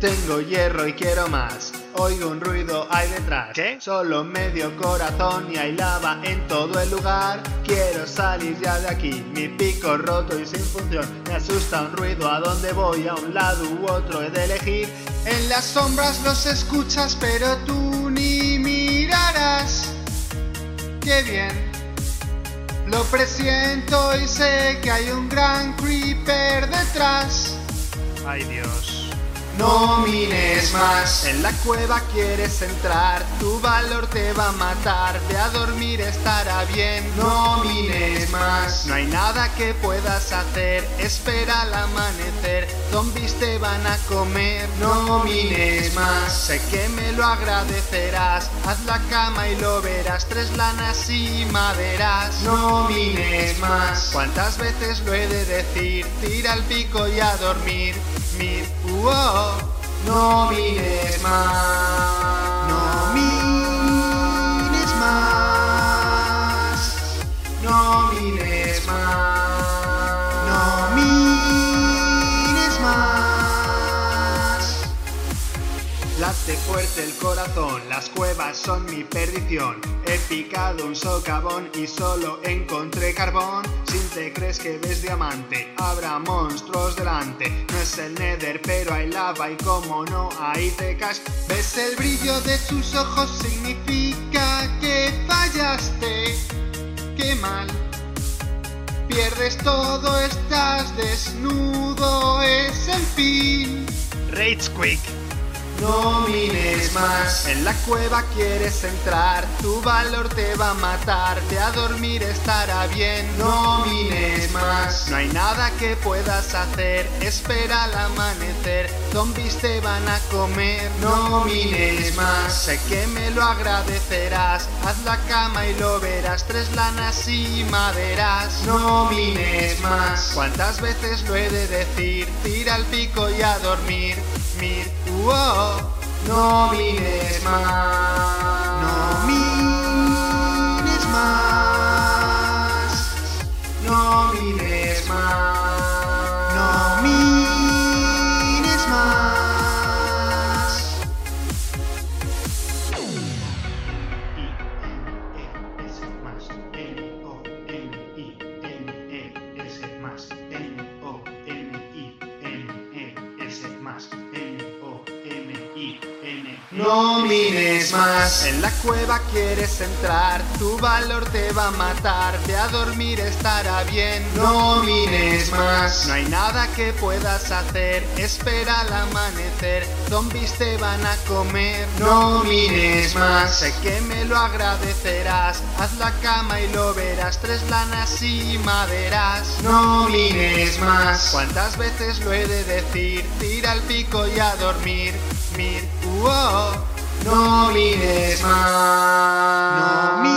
Tengo hierro y quiero más. Oigo un ruido ahí detrás. ¿Qué? Solo medio corazón y hay lava en todo el lugar. Quiero salir ya de aquí. Mi pico roto y sin función. Me asusta un ruido a dónde voy. A un lado u otro he de elegir. En las sombras los escuchas, pero tú ni mirarás. Qué bien. Lo presiento y sé que hay un gran creeper detrás. Ay Dios. No mires más. En la cueva quieres entrar, tu valor te va a matar, ve a dormir estará bien, No mires más. No hay nada que puedas hacer, espera al amanecer, zombies te van a comer, No mires más. Sé que me lo agradecerás, haz la cama y lo verás, tres lanas y maderas. No mires más. ¿Cuántas veces lo he de decir? Tira el pico y a dormir, mir, uo. No mires Late fuerte el corazón, las cuevas son mi perdición. He picado un socavón y solo encontré carbón. Si te crees que ves diamante, habrá monstruos delante. No es el nether, pero hay lava y como no, ahí te caes. ¿Ves el brillo de sus ojos? Significa que fallaste. Qué mal. Pierdes todo, estás desnudo, es el fin. Rage Quick. No mires más. En la cueva quieres entrar, tu valor te va a matar, ve a dormir estará bien. No mires más. No hay nada que puedas hacer, espera al amanecer, zombies te van a comer. No mires más. Sé que me lo agradecerás, haz la cama y lo verás, tres lanas y maderas. No mires más. ¿Cuántas veces lo he de decir? Tira el pico y a dormir. Mir, uo. No mires más. No mires No mires más. En la cueva quieres entrar, tu valor te va a matar, ve a dormir estará bien. No mires más. No hay nada que puedas hacer, espera al amanecer, zombies te van a comer. No mires más. Sé que me lo agradecerás, haz la cama y lo verás, tres lanas y maderas. No mires más. ¿Cuántas veces lo he de decir? Tira el pico y a dormir. Uo. No mires más.